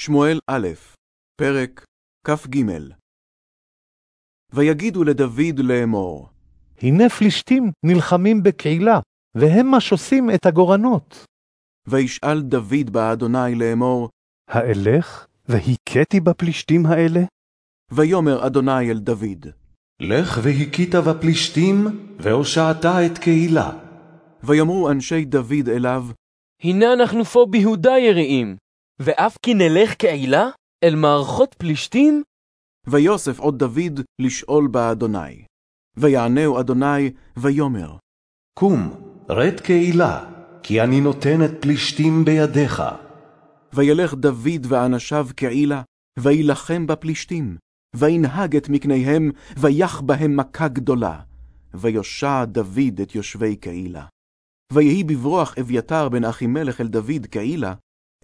שמואל א', פרק כ"ג ויגידו לדוד לאמור, הנה פלישתים נלחמים בקהילה, והם משוסים את הגורנות. וישאל דוד באדוני לאמור, האלך והכיתי בפלישתים האלה? ויאמר אדוני אל דוד, לך והכית בפלישתים, והושעת את קהילה. ויאמרו אנשי דוד אליו, הנה אנחנו פה ביהודה יראים, ואף כי נלך כעילה אל מערכות פלישתים, ויוסף עוד דוד לשאול באדוני. ויענהו אדוני, ויאמר, קום, רד קהילה, כי אני נותן את פלישתים בידיך. וילך דוד ואנשיו כעילה, וילחם בפלישתים, וינהג את מקניהם, ויח בהם מכה גדולה. ויושע דוד את יושבי קהילה. ויהי בברוח אביתר בן אחימלך אל דוד קהילה,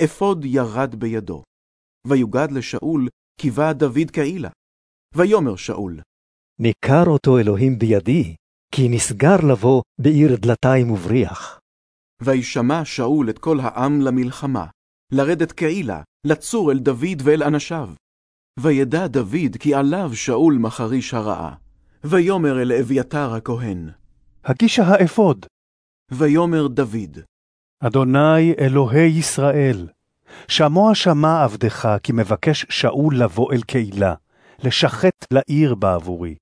אפוד ירד בידו. ויוגד לשאול, כי בא דוד קהילה. ויאמר שאול, ניכר אותו אלוהים בידי, כי נסגר לבוא בעיר דלתיים ובריח. וישמע שאול את כל העם למלחמה, לרדת קהילה, לצור אל דוד ואל אנשיו. וידע דוד כי עליו שאול מחריש הרעה. ויאמר אל אביתר הכהן, הגישה האפוד, ויאמר דוד, אדוני אלוהי ישראל, שמוע שמע עבדך כי מבקש שאול לבוא אל קהילה, לשחט לעיר בעבורי.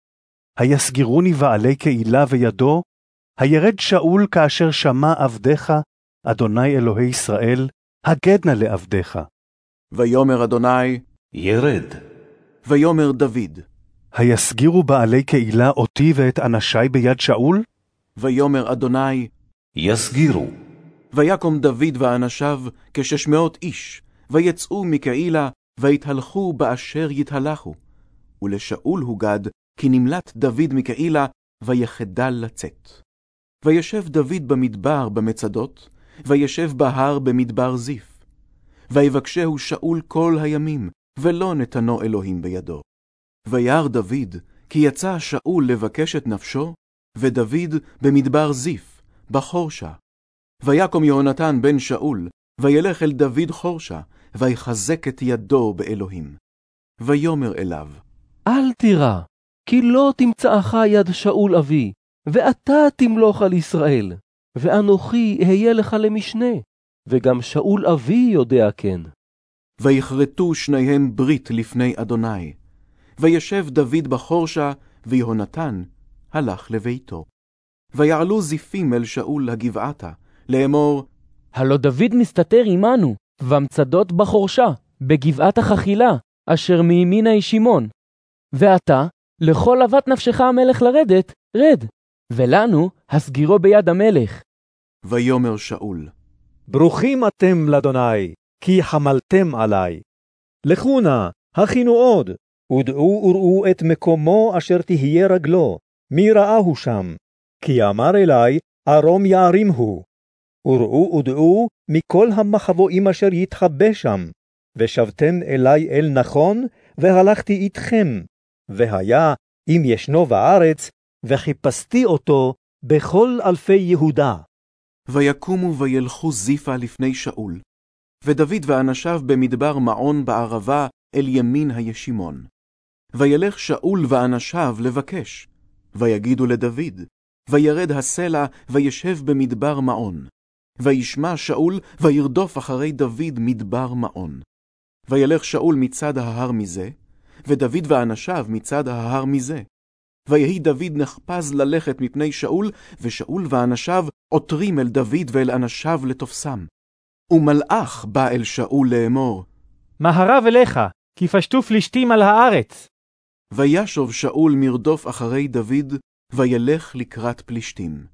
היסגירוני בעלי קהילה וידו, הירד שאול כאשר שמע עבדך, אדוני אלוהי ישראל, הגד נא לעבדך. ויאמר אדוני, ירד. ויאמר דוד, היסגירו בעלי קהילה אותי ואת אנשי ביד שאול? ויאמר אדוני, יסגירו. ויקום דוד ואנשיו כשש מאות איש, ויצאו מקהילה, ויתהלכו באשר יתהלכו. ולשאול הוגד, כי נמלט דוד מקהילה, ויחדל לצאת. וישב דוד במדבר במצדות, וישב בהר במדבר זיף. ויבקשהו שאול כל הימים, ולא נתנו אלוהים בידו. וירא דוד, כי יצא שאול לבקש את נפשו, ודוד במדבר זיף, בחורשה. ויקום יהונתן בן שאול, וילך אל דוד חורשה, ויחזק את ידו באלוהים. ויאמר אליו, אל תירא, כי לא תמצאך יד שאול אבי, ואתה תמלוך על ישראל, ואנוכי אהיה לך למשנה, וגם שאול אבי יודע כן. ויכרתו שניהם ברית לפני אדוני. וישב דוד בחורשה, ויהונתן הלך לביתו. ויעלו זיפים אל שאול הגבעתה, לאמור, הלא דוד מסתתר עמנו, במצדות בחורשה, בגבעת החכילה, אשר מימין הישימון. ועתה, לכל אבת נפשך המלך לרדת, רד, ולנו הסגירו ביד המלך. ויאמר שאול, ברוכים אתם לאדוני, כי חמלתם עלי. לכו נא, הכינו עוד, ודעו וראו את מקומו אשר תהיה רגלו, מי ראהו שם. כי אמר אלי, ערום יערים הוא. וראו ודעו מכל המחבואים אשר יתחבא שם. ושבתם אלי אל נכון, והלכתי איתכם. והיה, אם ישנו בארץ, וחיפשתי אותו בכל אלפי יהודה. ויקומו וילכו זיפה לפני שאול, ודוד ואנשיו במדבר מעון בערבה אל ימין הישימון. וילך שאול ואנשיו לבקש, ויגידו לדוד, וירד הסלע, וישב במדבר מעון. וישמע שאול, וירדוף אחרי דוד מדבר מעון. וילך שאול מצד ההר מזה, ודוד ואנשיו מצד ההר מזה. ויהי דוד נחפז ללכת מפני שאול, ושאול ואנשיו עותרים אל דוד ואל אנשיו לתופסם. ומלאך בא אל שאול לאמור, מהרב אליך, כי פשטו פלישתים על הארץ. וישוב שאול מרדוף אחרי דוד, וילך לקראת פלישתים.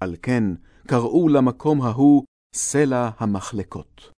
על כן קראו למקום ההוא סלע המחלקות.